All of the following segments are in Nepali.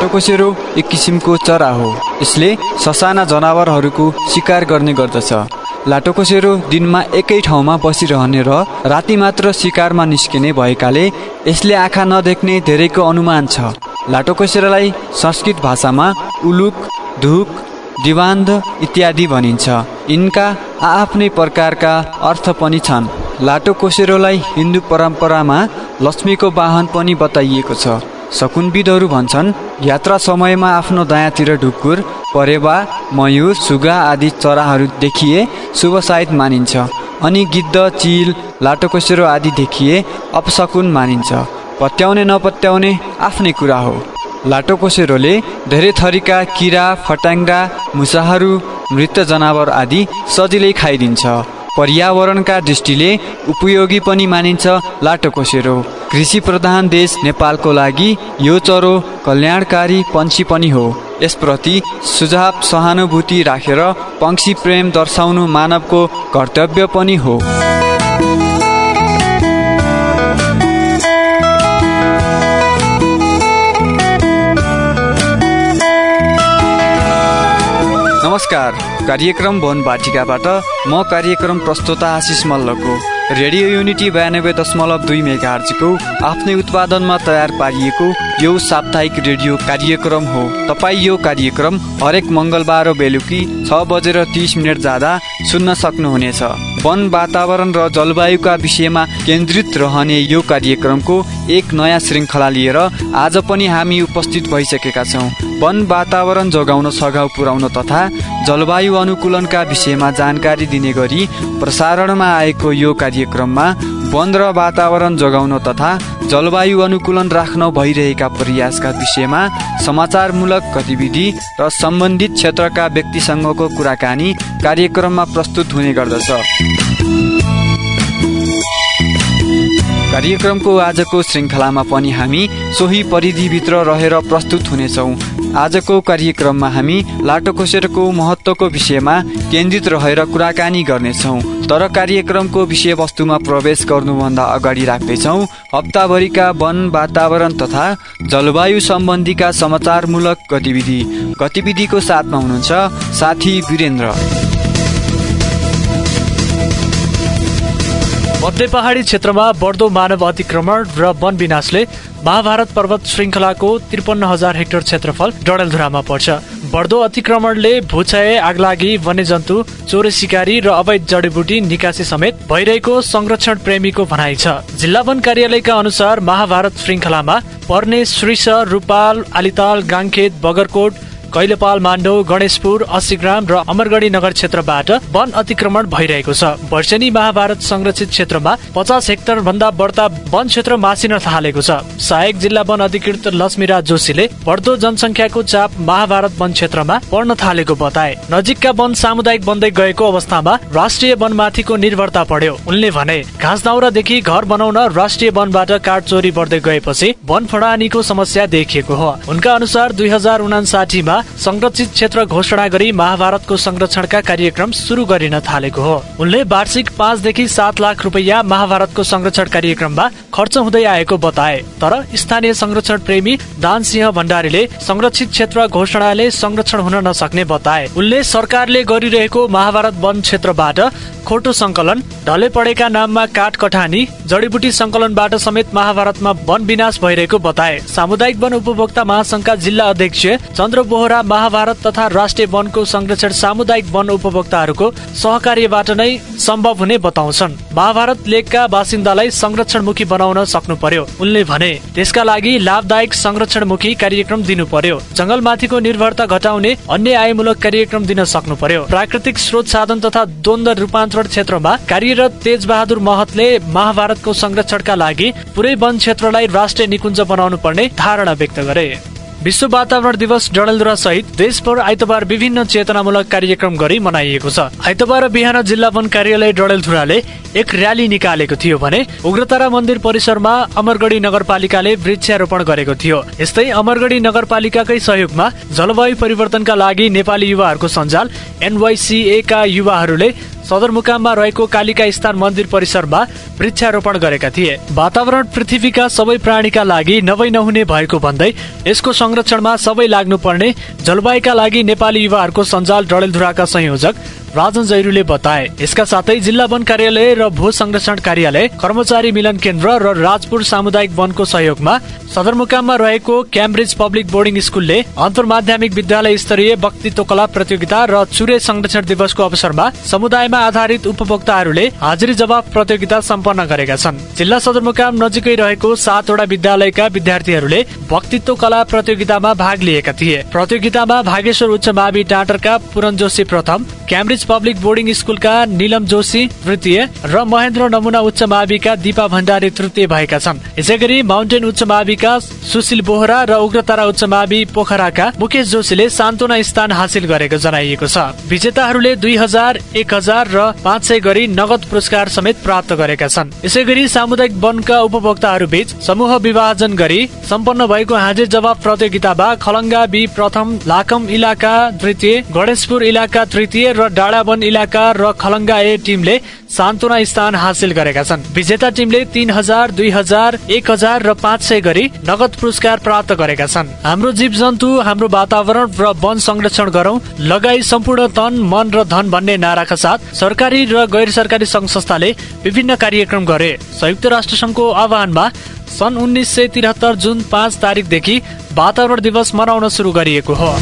लाटोकोसेरो एक किसिमको चरा हो। यसले ससाना जनावरहरूको शिकार गर्ने गर्दछ। लाटोकोसेरो दिनमा एकै ठाउँमा बसिरहने र राति मात्र शिकारमा निस्किने भएकाले यसले आँखा नदेख्ने धेरैको अनुमान छ। लाटोकोसेरोलाई संस्कृत भाषामा उलुक धुक दिवान्ध इत्यादि भनिन्छ। यिनका आफ्नै प्रकारका अर्थ पनि छन्। लाटोकोसेरोलाई हिन्दू परम्परामा लक्ष्मीको वाहन पनि बताइएको छ। शकुनविदहरू भन्छन् यात्रा समयमा आफ्नो दायाँतिर ढुकुर परेवा मयुर सुगा आदि चराहरू देखिए शुभ सायद मानिन्छ। अनि गिद्ध चिल लाटोकोसेरो आदि देखिए अपशकुन मानिन्छ। पत्याउने नपत्याउने आफ्नै कुरा हो। लाटोकोसेरोले धेरै थरीका किरा फट्याङ्ग्रा मुसाहरू मृत जनावर आदि सजिलै खाइदिन्छ। पर्यावरणका दृष्टिले उपयोगी पनि मानिन्छ लाटोकोसेरो कृषि प्रधान देश नेपालको लागि यो चरो कल्याणकारी पन्छी पनि हो। यसप्रति सुझाव सहानुभूति राखेर पक्षी प्रेम दर्शाउनु मानवको कर्तव्य पनि हो। नमस्कार। कार्यक्रम वन बाटिकाबाट म कार्यक्रम प्रस्तोता आशिष मल्लको। रेडियो युनिटी बयानब्बे दशमलव दुई मेगार्जीको आफ्नै उत्पादनमा तयार पारिएको यो साप्ताहिक रेडियो कार्यक्रम हो। तपाईँ यो कार्यक्रम हरेक मङ्गलबार बेलुकी छ बजेर तिस मिनट जाँदा सुन्न सक्नुहुनेछ। वन वातावरण र जलवायुका विषयमा केन्द्रित रहने यो कार्यक्रमको एक नयाँ श्रृङ्खला लिएर आज पनि हामी उपस्थित भइसकेका छौँ। वन वातावरण जोगाउन सघाउ पुर्याउन तथा जलवायु अनुकूलनका विषयमा जानकारी दिने गरी प्रसारणमा आएको यो कार्यक्रममा वन र वातावरण जोगाउन तथा जलवायु अनुकूलन राख्न भइरहेका प्रयासका विषयमा समाचारमूलक गतिविधि र सम्बन्धित क्षेत्रका व्यक्तिसँगको कुराकानी कार्यक्रममा प्रस्तुत हुने गर्दछ। कार्यक्रमको आजको श्रृङ्खलामा पनि हामी सोही परिधिभित्र रहेर प्रस्तुत हुनेछौँ। आजको कार्यक्रममा हामी लाटोकोसेरोको महत्त्वको विषयमा केन्द्रित रहेर कुराकानी गर्नेछौँ। तर कार्यक्रमको विषयवस्तुमा प्रवेश गर्नुभन्दा अगाडि राख्दैछौँ हप्ताभरिका वन वातावरण तथा जलवायु सम्बन्धीका समाचारमूलक गतिविधि। गतिविधिको साथमा हुनुहुन्छ साथी वीरेन्द्र। मध्य पहाडी क्षेत्रमा बढ्दो मानव अतिक्रमण र वन विनाशले महाभारत पर्वत श्रृङ्खलाको त्रिपन्न हजार हेक्टर क्षेत्रफल डडेलधुरामा पर्छ। बढ्दो अतिक्रमणले भूक्षय आगलागी वन्यजन्तु चोरे सिकारी र अवैध जडीबुटी निकासी समेत भइरहेको संरक्षण प्रेमीको भनाइ छ। जिल्ला वन कार्यालयका अनुसार महाभारत श्रृङ्खलामा पर्ने श्रीष रूपाल आलिताल गाङखेत बगरकोट कैलेपाल माण्डो गणेशपुर अस्सीग्राम र अमरगढी नगर क्षेत्रबाट वन अतिक्रमण भइरहेको छ। वर्षेनी महाभारत संरक्षित क्षेत्रमा पचास हेक्टर भन्दा बढ्ता वन क्षेत्र मासिन थालेको छ। सहायक जिल्ला वन अधिकृत लक्ष्मीराज जोशीले बढ्दो जनसङ्ख्याको चाप महाभारत वन क्षेत्रमा पर्न थालेको बताए। नजिकका वन सामुदायिक बन्दै गएको अवस्थामा राष्ट्रिय वनमाथिको निर्भरता बढ्यो। उनले भने घाँस दाउरादेखि घर बनाउन राष्ट्रिय वनबाट काठ चोरी बढ्दै गएपछि वन फडानीको समस्या देखिएको हो। उनका अनुसार दुई हजार उनासाठीमा संरक्षित क्षेत्र घोषणा गरी महाभारतको संरक्षणका कार्यक्रम सुरु गरिन थालेको हो। उनले वार्षिक पाँचदेखि सात लाख रुपियाँ महाभारतको संरक्षण कार्यक्रममा खर्च हुँदै आएको बताए। तर स्थानीय संरक्षण प्रेमी दान सिंह भण्डारीले संरक्षित क्षेत्र घोषणाले संरक्षण हुन नसक्ने बताए। उनले सरकारले गरिरहेको महाभारत वन क्षेत्रबाट खोटो संकलन ढले पडेका नाममा काठ कठानी जडीबुटी संकलनबाट समेत महाभारतमा वन विनाश भइरहेको बताए। सामुदायिक वन उपभोक्ता महासंघका जिल्ला अध्यक्ष चन्द्र बोहरा महाभारत तथा राष्ट्रिय वनको संरक्षण सामुदायिक वन उपभोक्ताहरूको सहकार्यबाट नै सम्भव हुने बताउँछन्। महाभारत लेकका बासिन्दालाई संरक्षणमुखी बनाउन सक्नु पर्यो उनले भने त्यसका लागि लाभदायक संरक्षणमुखी कार्यक्रम दिनु पर्यो जंगलमाथिको निर्भरता घटाउने अन्य आयमूलक कार्यक्रम दिन सक्नु पर्यो प्राकृतिक स्रोत साधन तथा द्वन्द रूपान्तरण क्षेत्रमा कार्यरत तेज बहादुर महतले महाभारतको संरक्षणका लागि पुरै वन क्षेत्रलाई राष्ट्रिय निकुञ्ज बनाउनु पर्ने धारणा व्यक्त गरे। विश्व वातावरण दिवस डडेलधुरा सहित देशभर आइतबार विभिन्न चेतनामूलक कार्यक्रम गरी मनाइएको छ। आइतबार बिहान जिल्ला वन कार्यालय डडेलधुराले एक र्याली निकालेको थियो भने उग्रतारा मन्दिर परिसरमा अमरगढी नगरपालिकाले वृक्षारोपण गरेको थियो। यस्तै अमरगढी नगरपालिकाकै सहयोगमा जलवायु परिवर्तनका लागि नेपाली युवाहरूको सञ्जाल एनवाइसिए का युवाहरूले सदरमुकाममा रहेको कालिका स्थान मन्दिर परिसरमा वृक्षारोपण गरेका थिए। वातावरण पृथ्वीका सबै प्राणीका लागि नभई नहुने भएको भन्दै यसको संरक्षणमा सबै लाग्नुपर्ने जलवायुका लागि नेपाली युवाहरूको सञ्जाल डडेलधुराका संयोजक राजन जैरूले बताए यसका साथै जिल्ला वन कार्यालय र भू संरक्षण कार्यालय कर्मचारी मिलन केन्द्र र राजपुर सामुदायिक वनको सहयोगमा सदरमुकाममा रहेको क्याम्ब्रिज पब्लिक बोर्डिङ स्कुलले अन्तर्माध्यमिक विद्यालय स्तरीय वक्तित्व कला प्रतियोगिता र चुरे संरक्षण दिवसको अवसरमा समुदायमा आधारित उपभोक्ताहरूले हाजिरी जवाब प्रतियोगिता सम्पन्न गरेका छन्। जिल्ला सदरमुकाम नजिकै रहेको सातवटा विद्यालयका विद्यार्थीहरूले वक्तित्व कला प्रतियोगितामा भाग लिएका थिए। प्रतियोगितामा भागेश्वर उच्च मावि टाटरका पुरन जोशी प्रथम क्याम्ब्रिज पब्लिक बोर्डिङ स्कुलका निलम जोशी तृतीय र महेन्द्र नमुना उच्च माविका दिपा भण्डारी तृतीय भएका छन्। यसै गरी माउन्टेन उच्च माविका सुशील बोहरा र उग्रतारा उच्च मावि पोखराका मुकेश जोशीले सान्त्वना स्थान हासिल गरेको जनाइएको छ। विजेताहरूले दुई हजार एक हजार र पाँच सय गरी नगद पुरस्कार समेत प्राप्त गरेका छन्। यसै गरी सामुदायिक वनका उपभोक्ताहरू बीच समूह विभाजन गरी सम्पन्न भएको हाजिर जवाब प्रतियोगितामा खलङ्गा बी प्रथम लाकम इलाका तृतीय गणेशपुर इलाका तृतीय र डाँडा वन इलाका र खलङ्गा ए टिमले सान्त्वना स्थान हासिल गरेका छन्। विजेता टिमले तीन हजार दुई हजार एक हजार र पाँच सय गरी नगद पुरस्कार प्राप्त गरेका छन्। हाम्रो जीव जन्तु हाम्रो वातावरण र वन संरक्षण गरौं लगाई सम्पूर्ण तन मन र धन भन्ने नाराका साथ सरकारी र गैर सरकारी संघ संस्थाले विभिन्न कार्यक्रम गरे। संयुक्त राष्ट्र संघको आह्वानमा सन् उन्नाइस सय त्रिहत्तर जुन पाँच तारिकदेखि वातावरण दिवस मनाउन सुरु गरिएको हो।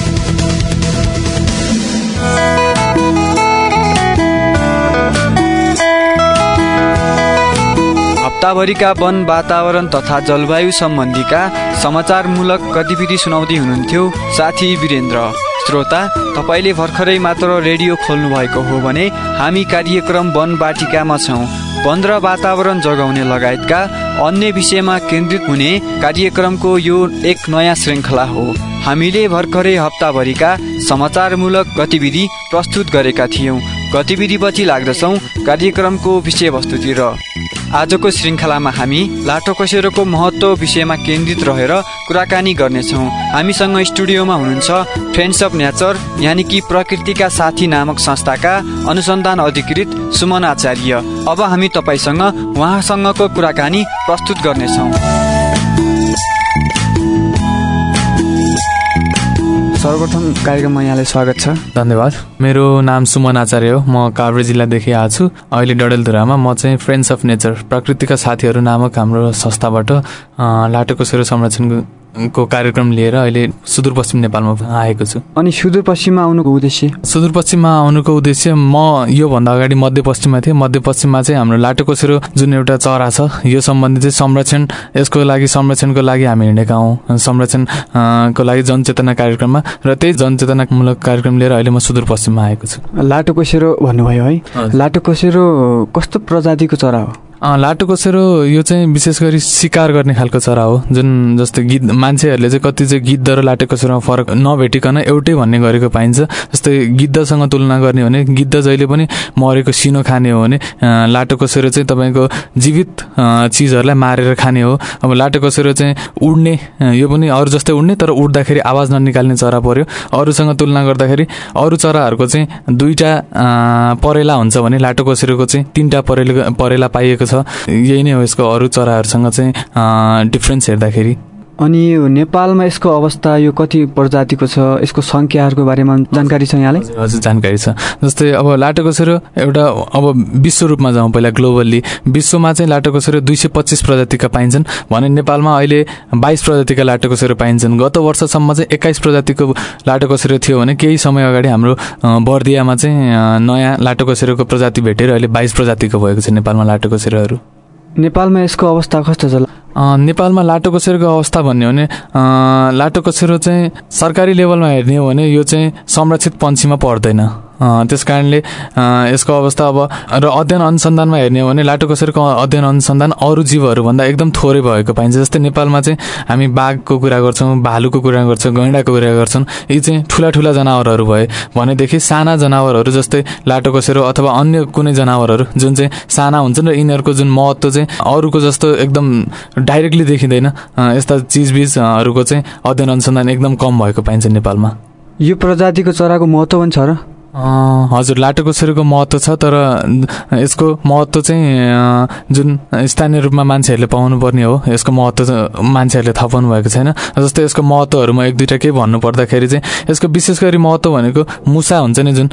हप्ताभरिका वन वातावरण तथा जलवायु सम्बन्धीका समाचारमूलक गतिविधि सुनाउँदै हुनुहुन्थ्यो साथी वीरेन्द्र। श्रोता तपाईँले भर्खरै मात्र रेडियो खोल्नु भएको हो भने हामी कार्यक्रम वन बाटिकामा छौँ। वन र वातावरण जगाउने लगायतका अन्य विषयमा केन्द्रित हुने कार्यक्रमको यो एक नयाँ श्रृङ्खला हो। हामीले भर्खरै हप्ताभरिका समाचारमूलक गतिविधि प्रस्तुत गरेका थियौँ। गतिविधिपछि लाग्दछौँ कार्यक्रमको विषयवस्तुतिर। आजको श्रृङ्खलामा हामी लाटोकोसेरोको महत्त्व विषयमा केन्द्रित रहेर कुराकानी गर्नेछौँ। हामीसँग स्टुडियोमा हुनुहुन्छ फ्रेन्ड्स अफ नेचर यानि कि प्रकृतिका साथी नामक संस्थाका अनुसन्धान अधिकृत सुमन आचार्य। अब हामी तपाईँसँग उहाँसँगको कुराकानी प्रस्तुत गर्नेछौँ। सर्वप्रथम कार्यक्रममा यहाँलाई स्वागत छ। धन्यवाद। मेरो नाम सुमन आचार्य हो। म काभ्रे जिल्लादेखि आएको छु। अहिले डडेलधुरामा म चाहिँ फ्रेन्ड्स अफ नेचर प्रकृतिका साथीहरू नामक हाम्रो संस्थाबाट लाटोको सेरो संरक्षण को कार्यक्रम लिएर अहिले सुदूरपश्चिम नेपालमा आएको छु। अनि सुदूरपश्चिममा आउनुको उद्देश्य? सुदूरपश्चिममा आउनुको उद्देश्य म योभन्दा अगाडि मध्यपश्चिममा थिएँ। मध्यपश्चिममा चाहिँ हाम्रो लाटोकोसेरो जुन एउटा चरा छ यो सम्बन्धी चाहिँ संरक्षण यसको लागि संरक्षणको लागि हामी हिँडेका हौँ। संरक्षणको लागि जनचेतना कार्यक्रममा र त्यही जनचेतनामूलक कार्यक्रम लिएर अहिले म सुदूरपश्चिममा आएको छु। लाटोकोसेरो भन्नुभयो है। लाटोकोसेरो कस्तो प्रजातिको चरा हो? लाटोकोसेरो यो चाहिँ विशेष गरी शिकार गर्ने खालको चरा हो जुन जस्तै गिद्ध मान्छेहरूले चाहिँ कति चाहिँ गिद्ध र लाटोकोसेरोमा फरक नभेटिकन एउटै भन्ने गरेको पाइन्छ। जस्तै गिद्धसँग तुलना गर्ने भने गिद्ध जहिले पनि मरेको सिनो खाने हो भने लाटोकोसेरो चाहिँ तपाईँको जीवित चिजहरूलाई मारेर खाने हो। अब लाटोकोसेरो चाहिँ उड्ने यो पनि अरू जस्तै उड्ने तर उड्दाखेरि आवाज ननिकाल्ने चरा पर्यो। अरूसँग तुलना गर्दाखेरि अरू चराहरूको चाहिँ दुईवटा परेला हुन्छ भने लाटोकोसेरोको चाहिँ तिनवटा परेला परेला पाइएको छ। यही नै हो यसको अरू चराहरूसँग चाहिँ डिफ्रेन्स हेर्दाखेरि। अनि नेपालमा यसको अवस्था यो कति प्रजातिको छ यसको सङ्ख्याहरूको बारेमा जानकारी छ यहाँलाई? हजुर जानकारी छ। जस्तै अब लाटोकोसेरो एउटा अब विश्व रूपमा जाउँ पहिला ग्लोबल्ली। विश्वमा चाहिँ लाटोकोसेरो दुई सय पच्चिस प्रजातिका पाइन्छन्। भने नेपालमा अहिले बाइस प्रजातिका लाटोकोसेरो पाइन्छन्। गत वर्षसम्म चाहिँ एक्काइस प्रजातिको लाटोकोसेरो थियो भने केही समय अगाडि हाम्रो बर्दियामा चाहिँ नयाँ लाटोकोसेरोको प्रजाति भेटेर अहिले बाइस प्रजातिको भएको छ नेपालमा लाटोकोसेरोहरू नेपालमा यसको अवस्था कस्तो छ? नेपालमा लाटोकोसेरोको अवस्था भन्यो भने लाटोकोसेरो चाहिँ सरकारी लेभलमा हेर्ने हो भने यो चाहिँ संरक्षित पन्छीमा पर्दैन। त्यस कारणले यसको अवस्था अब र अध्ययन अनुसन्धानमा हेर्ने हो भने लाटोकोसेरोको अध्ययन अनुसन्धान अरू जीवहरूभन्दा एकदम थोरै भएको पाइन्छ। जस्तै नेपालमा चाहिँ हामी बाघको कुरा गर्छौँ भालुको कुरा गर्छौँ गैँडाको कुरा गर्छौँ यी चाहिँ ठुला ठुला जनावरहरू भए भनेदेखि साना जनावरहरू जस्तै लाटोकोसेरो अथवा अन्य कुनै जनावरहरू जुन चाहिँ साना हुन्छन् र यिनीहरूको जुन महत्त्व चाहिँ अरूको जस्तो एकदम डाइरेक्टली देखिँदैन यस्ता चिजबिजहरूको चाहिँ अध्ययन अनुसन्धान एकदम कम भएको पाइन्छ नेपालमा। यो प्रजातिको चराको महत्त्व पनि छ र? हजुर लाटोकोसेरोको महत्त्व छ तर यसको महत्त्व चाहिँ जुन स्थानीय रूपमा मान्छेहरूले पाउनु पर्ने हो यसको महत्त्व मान्छेहरूले थाहा पाउनु भएको छैन जस्तै यसको महत्त्वहरू म एक दुईवटा के भन्नु पर्दाखेरि चाहिँ यसको विशेष गरी महत्त्व भनेको मुसा हुन्छ नि जुन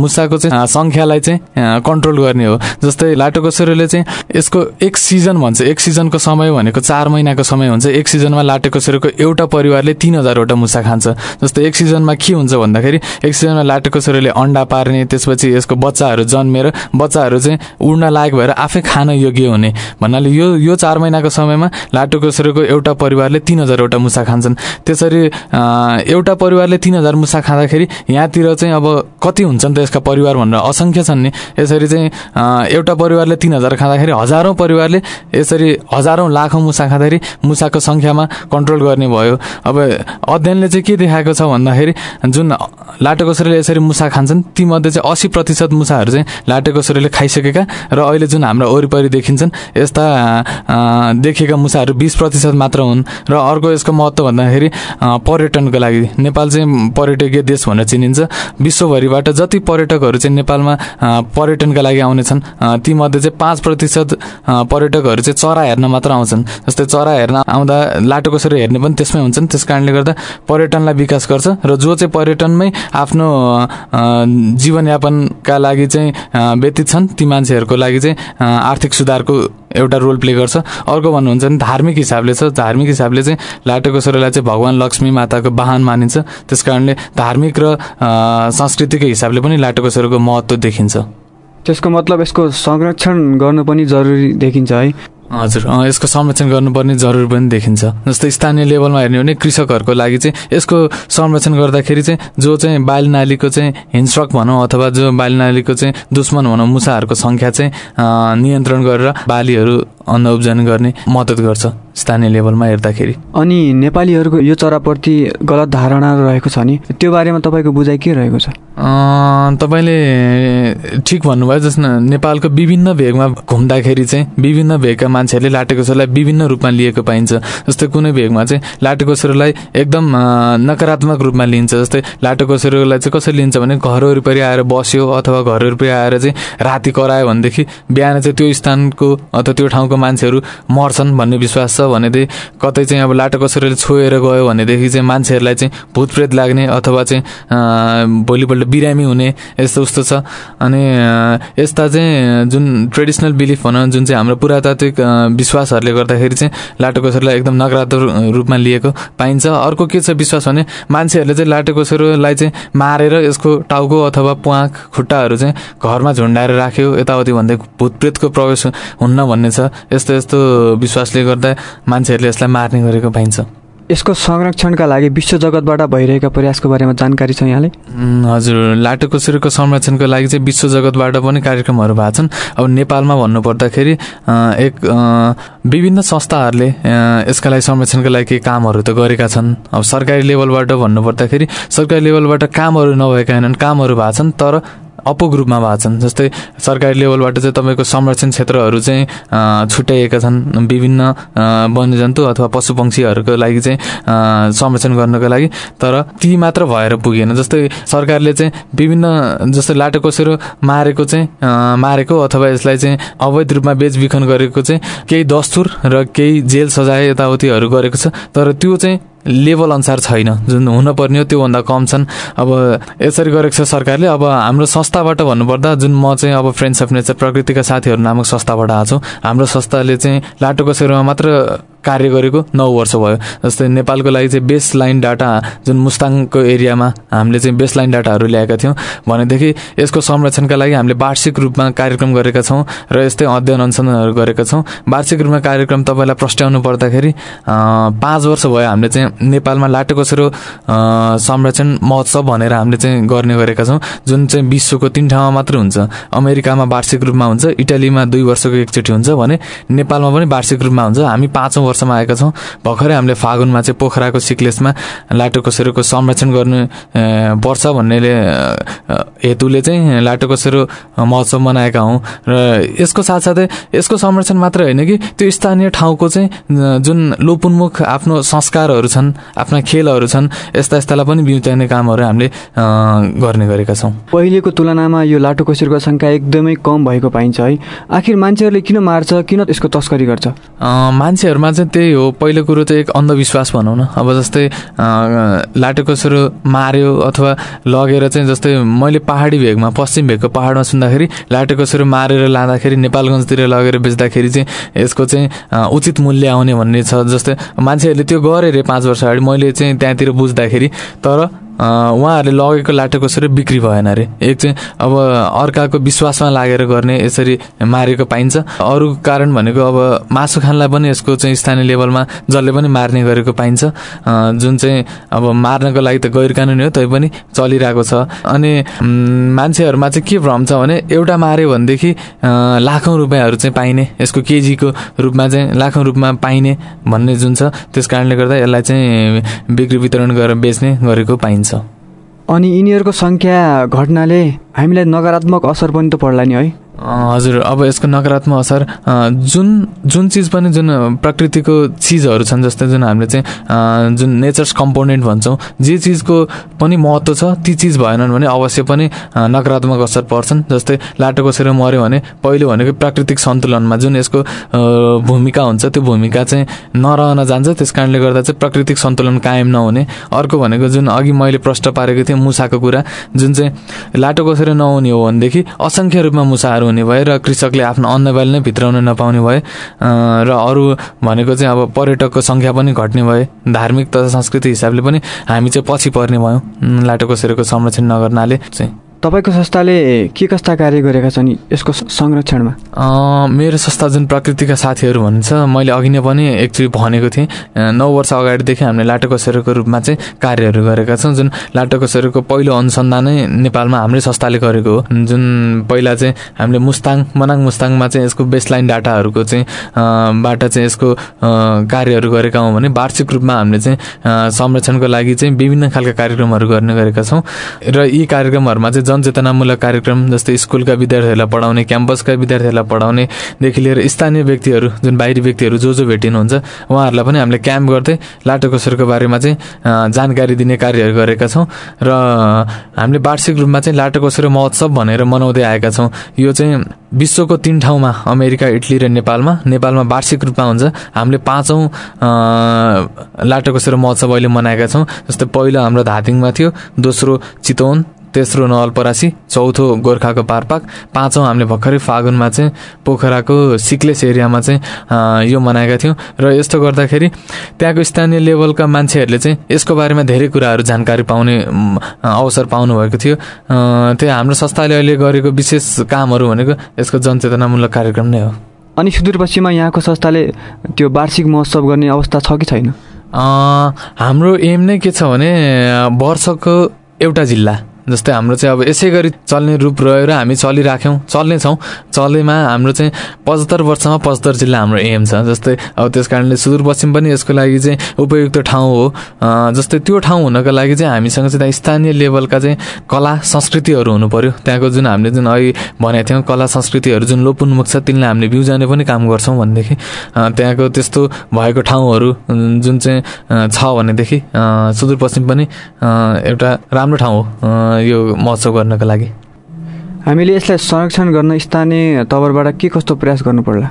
मुसाको चाहिँ सङ्ख्यालाई चाहिँ कन्ट्रोल गर्ने हो। जस्तै लाटोकोसेरोले चाहिँ यसको एक सिजन भन्छ एक सिजनको समय भनेको चार महिनाको समय हुन्छ। एक सिजनमा लाटोकोसेरोको एउटा परिवारले तिन हजारवटा मुसा खान्छ। जस्तै एक सिजनमा के हुन्छ भन्दाखेरि एक सिजनमा लाटोकोसेरोले अन्डा पार्ने त्यसपछि यसको बच्चाहरू जन्मेर बच्चाहरू चाहिँ उड्न लायक भएर आफै खान योग्य हुने। भन्नाले यो यो चार महिनाको समयमा लाटोकोसेरोको एउटा परिवारले तिन हजारवटा मुसा खान्छन्। त्यसरी एउटा परिवारले तिन हजार मुसा खाँदाखेरि यहाँतिर चाहिँ अब कति हुन्छन् त यसका परिवार भनेर असङ्ख्य छन् नि। यसरी चाहिँ एउटा परिवारले तिन हजार खाँदाखेरि हजारौँ परिवारले यसरी हजारौँ लाखौँ मुसा खाँदाखेरि मुसाको सङ्ख्यामा कन्ट्रोल गर्ने भयो। अब अध्ययनले चाहिँ के देखाएको छ भन्दाखेरि जुन लाटोकोसेरोले यसरी मुसा खान्छन् तीमध्ये चाहिँ असी प्रतिशत मुसाहरू चाहिँ लाटेकोसेरोले खाइसकेका र अहिले जुन हाम्रो वरिपरि देखिन्छन् यस्ता देखेका मुसाहरू बिस प्रतिशत मात्र हुन् र अर्को यसको महत्त्व भन्दाखेरि पर्यटनको लागि। नेपाल चाहिँ पर्यटकीय देश भनेर चिनिन्छ। विश्वभरिबाट जति पर्यटकहरू चाहिँ नेपालमा पर्यटनका लागि आउनेछन् तीमध्ये चाहिँ पाँच प्रतिशत पर्यटकहरू चाहिँ चरा हेर्न मात्र आउँछन्। जस्तै चरा हेर्न आउँदा लाटोकोसेरो हेर्ने पनि त्यसमै हुन्छन्। त्यस कारणले गर्दा पर्यटनलाई विकास गर्छ र जो चाहिँ पर्यटनमै आफ्नो जीवनयापनका लागि चाहिँ व्यतीत छन्। ती मान्छेहरूको लागि चाहिँ आर्थिक सुधारको एउटा रोल प्ले गर्छ। अर्को भन्नुहुन्छ भने धार्मिक हिसाबले छ। धार्मिक हिसाबले चाहिँ लाटोकोसेरोलाई चाहिँ भगवान् लक्ष्मी माताको वाहन मानिन्छ। त्यस कारणले धार्मिक र संस्कृतिको हिसाबले पनि लाटोकोसेरोको महत्त्व देखिन्छ। त्यसको मतलब यसको संरक्षण गर्नु पनि जरुरी देखिन्छ है। हजुर यसको संरक्षण गर्नुपर्ने जरुरी पनि देखिन्छ। जस्तै स्थानीय लेभलमा हेर्ने हो भने कृषकहरूको लागि चाहिँ यसको संरक्षण गर्दाखेरि चाहिँ जो चाहिँ बाली नालीको चाहिँ हिंस्रक भनौँ अथवा जो बाली नालीको चाहिँ दुश्मन भनौँ मुसाहरूको सङ्ख्या चाहिँ नियन्त्रण गरेर बालीहरू अन्न उब्जनी गर्ने मद्दत गर्छ स्थानीय लेभलमा हेर्दाखेरि। अनि नेपालीहरूको यो चराप्रति गलत धारणा रहेको छ नि त्यो बारेमा तपाईँको बुझाइ के रहेको छ? तपाईँले ठिक भन्नुभयो जस नेपालको विभिन्न भेगमा घुम्दाखेरि चाहिँ विभिन्न भेगका मान्छेहरूले लाटेकोसेरोलाई विभिन्न रूपमा लिएको पाइन्छ। जस्तै कुनै भेगमा चाहिँ लाटेकोसेरोलाई एकदम नकारात्मक रूपमा लिन्छ। जस्तै लाटेकोसेरोलाई चाहिँ कसरी लिन्छ भने घर वरिपरि आएर बस्यो अथवा घर वरिपरि आएर चाहिँ राति करायो भनेदेखि बिहान चाहिँ त्यो स्थानको अथवा त्यो ठाउँको मान्छेहरू मर्छन् भन्ने विश्वास छ भनेदेखि कतै चाहिँ अब लाटोकोसेरोले छोएर गयो भनेदेखि चाहिँ मान्छेहरूलाई चाहिँ भूतप्रेत लाग्ने अथवा चाहिँ भोलिपल्ट बिरामी हुने यस्तो उस्तो छ। अनि यस्ता चाहिँ जुन ट्रेडिसनल बिलिफ भनौँ जुन चाहिँ हाम्रो पुरातात्विक विश्वासहरूले गर्दाखेरि चाहिँ लाटोकोसेरोलाई एकदम नकारात्मक रूपमा लिएको पाइन्छ। अर्को के छ विश्वास भने मान्छेहरूले चाहिँ लाटोकोसेरोलाई चाहिँ मारेर यसको टाउको अथवा प्वाख खुट्टाहरू चाहिँ घरमा झुन्डाएर राख्यो। यताउति भन्दै भूतप्रेतको प्रवेश हुन्न भन्ने छ। यस्तो यस्तो विश्वासले गर्दा मान्छेहरूले यसलाई मार्ने गरेको पाइन्छ। यसको संरक्षणका लागि विश्व जगतबाट भइरहेका प्रयासको बारेमा जानकारी छ यहाँले? हजुर लाटोकोसेरोको संरक्षणको लागि चाहिँ विश्व जगतबाट पनि कार्यक्रमहरू भएको छन्। अब नेपालमा भन्नुपर्दाखेरि एक विभिन्न संस्थाहरूले यसका लागि संरक्षणको लागि केही कामहरू त गरेका छन्। अब सरकारी लेभलबाट भन्नुपर्दाखेरि सरकारी लेभलबाट कामहरू नभएका होइनन् कामहरू भएको छन् तर अपुग रूपमा भएको छन्। जस्तै सरकारी लेभलबाट चाहिँ तपाईँको संरक्षण क्षेत्रहरू चाहिँ छुट्याइएका छन्। विभिन्न वन्यजन्तु अथवा पशु पक्षीहरूको लागि चाहिँ संरक्षण गर्नको लागि। तर ती मात्र भएर पुगेन। जस्तै सरकारले चाहिँ विभिन्न जस्तै लाटोकोसेरो मारेको चाहिँ मारेको अथवा यसलाई चाहिँ अवैध रूपमा बेचबिखन गरेको चाहिँ केही दस्तुर र केही जेल सजाय यताउतिहरू गरेको छ। तर त्यो चाहिँ लेभल अनुसार छैन। जुन हुनपर्ने हो त्योभन्दा कम छन्। अब यसरी गरेको छ सरकारले। अब हाम्रो संस्थाबाट भन्नुपर्दा जुन म चाहिँ अब फ्रेन्ड्स अफ नेचर प्रकृतिका साथीहरू नामक संस्थाबाट आएको छु। हाम्रो संस्थाले चाहिँ लाटोको सेरोमा मात्र कार्य गरेको नौ वर्ष भयो। जस्तै नेपालको लागि चाहिँ बेस लाइन डाटा जुन मुस्ताङको एरियामा हामीले चाहिँ बेस लाइन डाटाहरू ल्याएका थियौँ। भनेदेखि यसको संरक्षणका लागि हामीले वार्षिक रूपमा कार्यक्रम गरेका छौँ र यस्तै अध्ययन अनुसन्धानहरू गरेका छौँ। वार्षिक रूपमा कार्यक्रम तपाईँलाई प्रस्ट्याउनु पर्दाखेरि पाँच वर्ष भयो हामीले चाहिँ नेपालमा लाटोकोसेरो संरक्षण महोत्सव भनेर हामीले चाहिँ गर्ने गरेका छौँ। जुन चाहिँ विश्वको तिन ठाउँमा मात्र हुन्छ। अमेरिकामा वार्षिक रूपमा हुन्छ इटालीमा दुई वर्षको एकचोटि हुन्छ भने नेपालमा पनि वार्षिक रूपमा हुन्छ। हामी पाँचौँ वर्षमा आएका छौँ। भर्खरै हामीले फागुनमा चाहिँ पोखराको सिक्लेसमा लाटोकोसेरोको संरक्षण गर्नु पर्छ भन्नेले हेतुले चाहिँ लाटोकोसेरो महोत्सव मनाएका हौँ। र यसको साथसाथै यसको संरक्षण मात्र होइन कि त्यो स्थानीय ठाउँको चाहिँ जुन लोपुन्मुख आफ्नो संस्कारहरू छन् आफ्ना खेलहरू छन् यस्ता यस्तालाई पनि बिउत्याउने कामहरू हामीले गर्ने गरेका छौँ। पहिलेको तुलनामा यो लाटोकोसेरोको सङ्ख्या एकदमै कम भएको पाइन्छ है। आखिर मान्छेहरूले किन मार्छ किन यसको तस्करी गर्छ? मान्छेहरूमा चाहिँ त्यही हो। पहिलो कुरो चाहिँ एक अन्धविश्वास भनौँ न। अब जस्तै लाटोकोसेरो मार्यो अथवा लगेर चाहिँ जस्तै मैले पहाडी भेगमा पश्चिम भेगको पहाडमा सुन्दाखेरि लाटोकोसेरो मारेर लाँदाखेरि नेपालगञ्जतिर लगेर बेच्दाखेरि चाहिँ यसको चाहिँ उचित मूल्य आउने भन्ने छ। जस्तै मान्छेहरूले त्यो गरे अरे पाँच वर्ष अगाडि। मैले चाहिँ त्यहाँतिर बुझ्दाखेरि तर उहाँहरूले लगेको लाटोको सर बिक्री भएन अरे? एक चाहिँ अब अर्काको विश्वासमा लागेर गर्ने यसरी मारेको पाइन्छ। अरू कारण भनेको अब मासु खानलाई पनि यसको चाहिँ स्थानीय लेभलमा जसले पनि मार्ने गरेको पाइन्छ। जुन चाहिँ अब मार्नको लागि त गैर कानुनी हो तैपनि चलिरहेको छ। अनि मान्छेहरूमा चाहिँ के भ्रम छ भने एउटा माऱ्यो भनेदेखि लाखौँ रुपियाँहरू चाहिँ पाइने यसको केजीको रूपमा चाहिँ लाखौँ रूपमा पाइने भन्ने जुन छ त्यस गर्दा यसलाई चाहिँ बिक्री वितरण गरेर बेच्ने गरेको पाइन्छ। अनि यिनीहरूको सङ्ख्या घट्नाले हामीलाई नकारात्मक असर पनि त पर्ला नि है। हजुर अब यसको नकारात्मक असर जुन जुन चिज पनि जुन प्रकृतिको चिजहरू छन् जस्तै जुन हामीले चाहिँ जुन नेचर्स कम्पोनेन्ट भन्छौँ जे चिजको पनि महत्त्व छ ती चिज भएनन् भने अवश्य पनि नकारात्मक असर पर्छन्। जस्तै लाटो कसेर मऱ्यो भने पहिलो भनेको प्राकृतिक सन्तुलनमा जुन यसको भूमिका हुन्छ त्यो भूमिका चाहिँ नरहन जान्छ। त्यस कारणले गर्दा चाहिँ प्राकृतिक सन्तुलन कायम नहुने। अर्को भनेको जुन अघि मैले प्रश्न पारेको थिएँ मुसाको कुरा जुन चाहिँ लाटो कसेर नहुने हो भनेदेखि असङ्ख्य रूपमा मुसाहरू हुने भए र कृषकले आफ्नो अन्नबाली नै भित्राउन नपाउने भए र अरू भनेको चाहिँ अब पर्यटकको सङ्ख्या पनि घट्ने भए धार्मिक तथा संस्कृति हिसाबले पनि हामी चाहिँ पछि पर्ने भयौँ। लाटोकोसेरोको संरक्षण नगर्नाले चाहिँ। तपाईँको संस्थाले के कस्ता कार्य गरेका छन् यसको संरक्षणमा? मेरो संस्था जुन प्रकृतिका साथीहरू भन्छ मैले अघि नै पनि एकचोटि भनेको थिएँ नौ वर्ष अगाडिदेखि हामीले लाटोकोसेरोको रूपमा चाहिँ कार्यहरू गरेका छौँ जुन लाटोकोसेरोको पहिलो अनुसन्धानै नेपालमा हाम्रै संस्थाले गरेको हो। जुन पहिला चाहिँ हामीले मुस्ताङ मनाङ मुस्ताङमा चाहिँ यसको बेसलाइन डाटाहरूको चाहिँ बाट चाहिँ यसको कार्यहरू गरेका हौँ भने वार्षिक रूपमा हामीले चाहिँ संरक्षणको लागि चाहिँ विभिन्न खालका कार्यक्रमहरू गर्ने गरेका छौँ। र यी कार्यक्रमहरूमा चाहिँ जनचेतनामूलक कार्यक्रम जस्तै स्कुलका विद्यार्थीहरूलाई पढाउने क्याम्पसका विद्यार्थीहरूलाई पढाउनेदेखि लिएर स्थानीय व्यक्तिहरू जुन बाहिरी व्यक्तिहरू जो जो भेटिनुहुन्छ उहाँहरूलाई पनि हामीले क्याम्प गर्दै लाटोकोसेरको बारेमा चाहिँ जानकारी दिने कार्यहरू गरेका छौँ। र हामीले वार्षिक रूपमा चाहिँ लाटोकोसेर महोत्सव भनेर मनाउँदै आएका छौँ। यो चाहिँ विश्वको तिन ठाउँमा अमेरिका इटली र नेपालमा नेपालमा वार्षिक रूपमा हुन्छ। हामीले पाँचौँ लाटोकोसेरो महोत्सव अहिले मनाएका छौँ। जस्तै पहिलो हाम्रो धादिङमा थियो दोस्रो चितवन तेस्रो नवलपरासी चौथो गोर्खाको पारपाक पाँचौँ हामीले भर्खरै फागुनमा चाहिँ पोखराको सिक्लेस एरियामा चाहिँ यो मनाएका थियौँ। र यस्तो गर्दाखेरि त्यहाँको स्थानीय लेभलका मान्छेहरूले चाहिँ यसको बारेमा धेरै कुराहरू जानकारी पाउने अवसर पाउनुभएको थियो। त्यो हाम्रो संस्थाले अहिले गरेको विशेष कामहरू भनेको यसको जनचेतनामूलक कार्यक्रम नै हो। अनि सुदूरपश्चिममा यहाँको संस्थाले त्यो वार्षिक महोत्सव गर्ने अवस्था छ कि छैन? हाम्रो एम नै के छ भने वर्षको एउटा जिल्ला। जस्तै हाम्रो चाहिँ अब यसै गरी चल्ने रूप रह्यो र हामी चलिराख्यौँ चल्नेछौँ। चल्नेमा हाम्रो चाहिँ पचहत्तर वर्षमा पचहत्तर जिल्ला हाम्रो एम छ। जस्तै अब त्यस कारणले सुदूरपश्चिम पनि यसको लागि चाहिँ उपयुक्त ठाउँ हो। जस्तै त्यो ठाउँ हुनको लागि चाहिँ हामीसँग चाहिँ स्थानीय लेभलका चाहिँ कला संस्कृतिहरू हुनु पऱ्यो त्यहाँको जुन हामीले जुन अघि भनेको थियौँ कला संस्कृतिहरू जुन लोपुन्मुख छ तिनलाई हामीले बिउजाने पनि काम गर्छौँ भनेदेखि त्यहाँको त्यस्तो भएको ठाउँहरू जुन चाहिँ छ भनेदेखि सुदूरपश्चिम पनि एउटा राम्रो ठाउँ हो। यो महोत्सव गर्नको लागि? हामीले यसलाई संरक्षण गर्न स्थानीय तवरबाट के कस्तो प्रयास गर्नु पर्ला?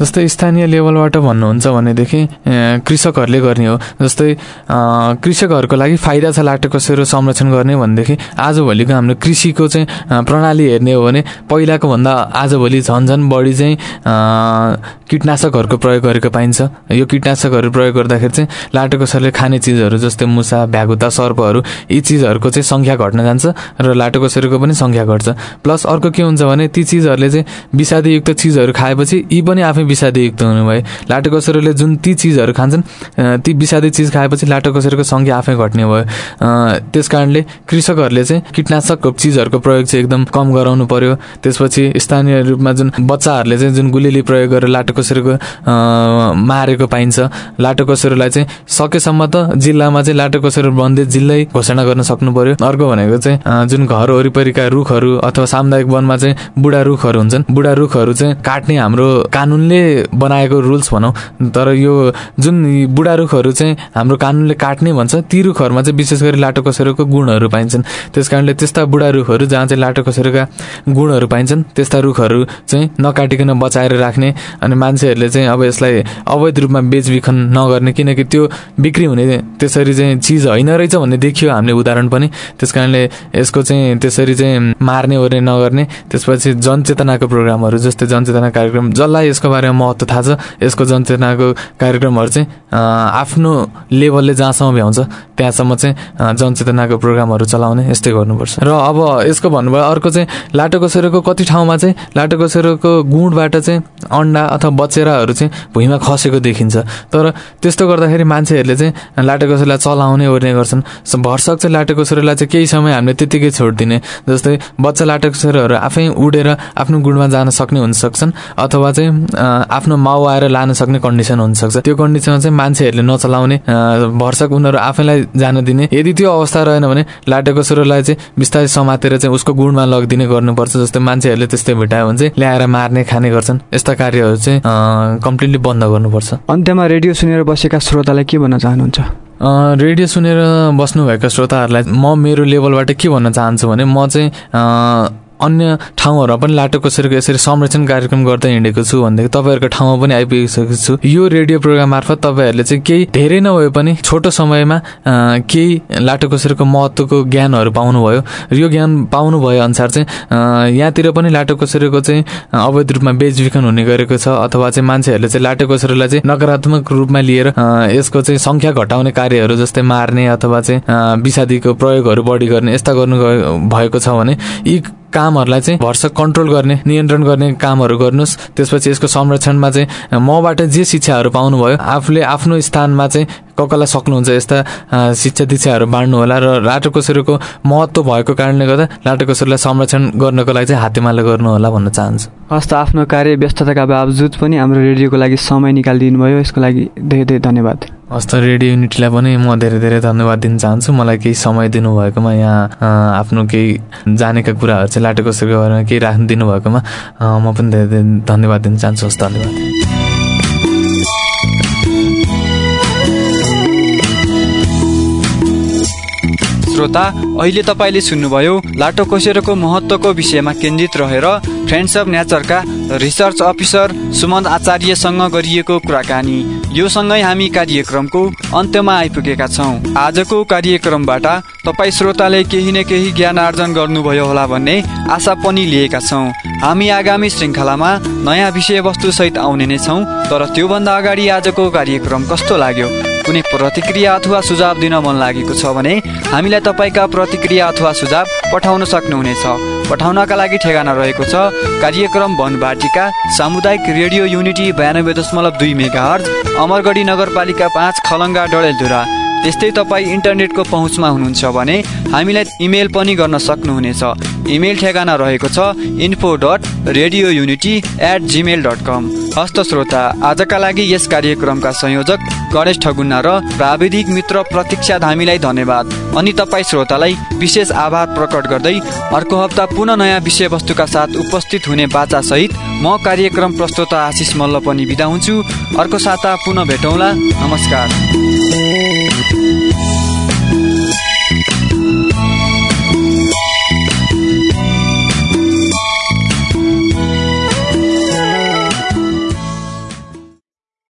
जस्तै स्थानीय लेभलबाट भन्नुहुन्छ भनेदेखि कृषकहरूले गर्ने हो। जस्तै कृषकहरूको लागि फाइदा छ लाटोकोसेरो संरक्षण गर्ने भनेदेखि आजभोलिको हाम्रो कृषिको चाहिँ प्रणाली हेर्ने हो भने पहिलाको भन्दा आजभोलि झन् झन् बढी चाहिँ कीटनाशकहरूको प्रयोग गरेको पाइन्छ। यो कीटनाशकहरू प्रयोग गर्दाखेरि चाहिँ लाटोकोसेरोले खाने चिजहरू जस्तै मुसा भ्यागुता सर्पहरू यी चिजहरूको चाहिँ सङ्ख्या घट्न जान्छ र लाटोकोसेरोको पनि सङ्ख्या घट्छ। प्लस अर्को के हुन्छ भने ती चिजहरूले चाहिँ विषादीयुक्त चिजहरू खाएपछि यी पनि आफै विषादीयुक्त हुनुभयो। लाटोकोसेरोले जुन ती चिजहरू खान्छन् ती विषादी चिज खाएपछि लाटोकोसेरोको सङ्ख्या आफै घट्ने भयो। त्यस कारणले कृषकहरूले चाहिँ कीटनाशक चिजहरूको प्रयोग चाहिँ एकदम कम गराउनु पर्यो। त्यसपछि स्थानीय रूपमा जुन बच्चाहरूले चाहिँ जुन गुलिली प्रयोग गरेर लाटोकोसेरोको मारेको पाइन्छ। लाटोकोसेरोलाई चाहिँ सकेसम्म त जिल्लामा चाहिँ लाटोकोसेरो बन्दै जिल्लै घोषणा गर्न सक्नु पर्यो अर्को भनेको चाहिँ जुन घर वरिपरिका रुखहरू अथवा सामुदायिक वनमा चाहिँ बुढा रुखहरू हुन्छन् बुढा रुखहरू चाहिँ काट्ने हाम्रो कानुनले बनाएको रुल्स भनौँ। तर यो जुन बुढा रुखहरू चाहिँ हाम्रो कानुनले काट्ने भन्छ ती रुखहरूमा चाहिँ विशेष गरी लाटोकोसेरोको गुणहरू पाइन्छन्। त्यस कारणले त्यस्ता बुढा रुखहरू जहाँ चाहिँ लाटोकोसेरोका गुणहरू पाइन्छन् त्यस्ता रुखहरू चाहिँ नकाटिकन बचाएर राख्ने अनि मान्छेहरूले चाहिँ अब यसलाई अवैध रूपमा बेचबिखन नगर्ने किनकि त्यो बिक्री हुने त्यसरी चाहिँ चिज होइन रहेछ भन्ने देखियो हामीले उदाहरण पनि। त्यस यसको चाहिँ त्यसरी चाहिँ मार्ने ओर्ने नगर्ने त्यसपछि जनचेतनाको प्रोग्रामहरू जस्तै जनचेतना कार्यक्रम जसलाई यसको बारेमा महत्त्व थाहा छ यसको जनचेतनाको कार्यक्रमहरू चाहिँ आफ्नो लेभलले जहाँसम्म भ्याउँछ त्यहाँसम्म चाहिँ जनचेतनाको प्रोग्रामहरू चलाउने यस्तै गर्नुपर्छ। र अब यसको भन्नुभयो अर्को चाहिँ लाटोकोसेरोको कति ठाउँमा चाहिँ लाटोकोसेरोको गुणबाट चाहिँ अन्डा अथवा बचेराहरू चाहिँ भुइँमा खसेको देखिन्छ। तर त्यस्तो गर्दाखेरि मान्छेहरूले चाहिँ लाटोकोसेरोलाई चलाउने ओर्ने गर्छन्। भरसक चाहिँ लाटोकोसेरोलाई चाहिँ केही समय हामीले त्यतिकै छोडिदिने। जस्तै बच्चा लाटोकोसेरोहरू आफै उडेर आफ्नो गुणमा जान सक्ने हुन सक्छन् अथवा चाहिँ आफ्नो माउ आएर लान सक्ने कन्डिसन हुनसक्छ। त्यो कन्डिसनमा चाहिँ मान्छेहरूले नचलाउने भरसक उनीहरू आफैलाई जान दिने। यदि त्यो अवस्था रहेन भने लाटोकोसेरोलाई चाहिँ बिस्तारै समातेर चाहिँ उसको गुणमा लगिदिने गर्नुपर्छ जस्तै मान्छेहरूले त्यस्तै भेटायो भने चाहिँ ल्याएर मार्ने खाने गर्छन्। यस्ता कार्यहरू चाहिँ कम्प्लिटली बन्द गर्नुपर्छ। अन्त्यमा रेडियो सुनेर बसेका श्रोतालाई के भन्न चाहनुहुन्छ? रेडियो सुनेर बस्नुभएका श्रोताहरूलाई म मेरो लेभलबाट के भन्न चाहन्छु भने म चाहिँ अन्य ठाउँहरूमा पनि लाटो कोसेरोको यसरी संरक्षण कार्यक्रम गर्दै हिँडेको छु भनेदेखि तपाईँहरूको ठाउँमा पनि आइपुगिसकेको छु। यो रेडियो प्रोग्राम मार्फत तपाईँहरूले चाहिँ केही धेरै नभए पनि छोटो समयमा केही लाटो कोसेरोको महत्त्वको ज्ञानहरू पाउनुभयो। यो ज्ञान पाउनु भए अनुसार चाहिँ यहाँतिर पनि लाटो कोसेरोको चाहिँ अवैध रूपमा बेचबिखन हुने गरेको छ अथवा चाहिँ मान्छेहरूले चाहिँ लाटो कोसेरोलाई चाहिँ नकारात्मक रूपमा लिएर यसको चाहिँ सङ्ख्या घटाउने कार्यहरू जस्तै मार्ने अथवा चाहिँ विषादीको प्रयोगहरू बढी गर्ने यस्ता गर्नु भएको छ भने यी कामहरूलाई चाहिँ भर्सक कन्ट्रोल गर्ने नियन्त्रण गर्ने कामहरू गर्नुहोस्। त्यसपछि यसको संरक्षणमा चाहिँ मबाट जे शिक्षाहरू पाउनुभयो आफूले आफ्नो स्थानमा चाहिँ कसलाई सक्नुहुन्छ यस्ता शिक्षा दीक्षाहरू बाँड्नु होला र लाटोकोसेरोको महत्त्व भएको कारणले गर्दा लाटोकोसेरोलाई संरक्षण गर्नको लागि चाहिँ हातेमाला गर्नु होला भन्न चाहन्छु। हस्त आफ्नो कार्य व्यस्तताका बावजुद पनि हाम्रो रेडियोको लागि समय निकालिदिनु भयो यसको लागि धेरै धेरै धन्यवाद। हस्त रेडियो युनिटीलाई पनि म धेरै धेरै धन्यवाद दिन चाहन्छु। मलाई केही समय दिनुभएकोमा यहाँ आफ्नो केही जानेका कुराहरू चाहिँ लाटोकोसेरोको बारेमा केही राख्नु दिनुभएकोमा म पनि धेरै धेरै धन्यवाद दिन चाहन्छु। हस् धन्यवाद। श्रोता अहिले तपाईँले सुन्नुभयो लाटो कोसेरोको महत्त्वको विषयमा केन्द्रित रहेर फ्रेन्ड्स अफ नेचरका रिसर्च अफिसर सुमन आचार्यसँग गरिएको कुराकानी। यो सँगै हामी कार्यक्रमको अन्त्यमा आइपुगेका छौँ। आजको कार्यक्रमबाट तपाईँ श्रोताले केही न केही ज्ञान आर्जन गर्नुभयो होला भन्ने आशा पनि लिएका छौँ। हामी आगामी श्रृङ्खलामा नयाँ विषयवस्तु सहित आउने नै छौँ तर त्योभन्दा अगाडि आजको कार्यक्रम कस्तो लाग्यो? कुनै प्रतिक्रिया अथवा सुझाव दिन मन लागेको छ भने हामीलाई तपाईँका प्रतिक्रिया अथवा सुझाव पठाउन सक्नुहुनेछ। पठाउनका लागि ठेगाना रहेको छ कार्यक्रम वनबाटिका सामुदायिक रेडियो युनिटी बयानब्बे दशमलव दुई मेगा हर्ज अमरगढी नगरपालिका पाँच खलङ्गा डडेलधुरा। त्यस्तै तपाईँ इन्टरनेटको पहुँचमा हुनुहुन्छ भने हामीलाई इमेल पनि गर्न सक्नुहुनेछ। इमेल ठेगाना रहेको छ info dot radio unity at Gmail dot com हस्त श्रोता आजका लागि यस कार्यक्रमका संयोजक गणेश ठगुन्ना र प्राविधिक मित्र प्रतीक्षा धामीलाई धन्यवाद। अनि तपाईँ श्रोतालाई विशेष आभार प्रकट गर्दै अर्को हप्ता पुनः नयाँ विषयवस्तुका साथ उपस्थित हुने बाचा सहित म कार्यक्रम प्रस्तोता आशिष मल्ल पनि बिदा हुन्छु। अर्को साता पुनः भेटौँला। नमस्कार।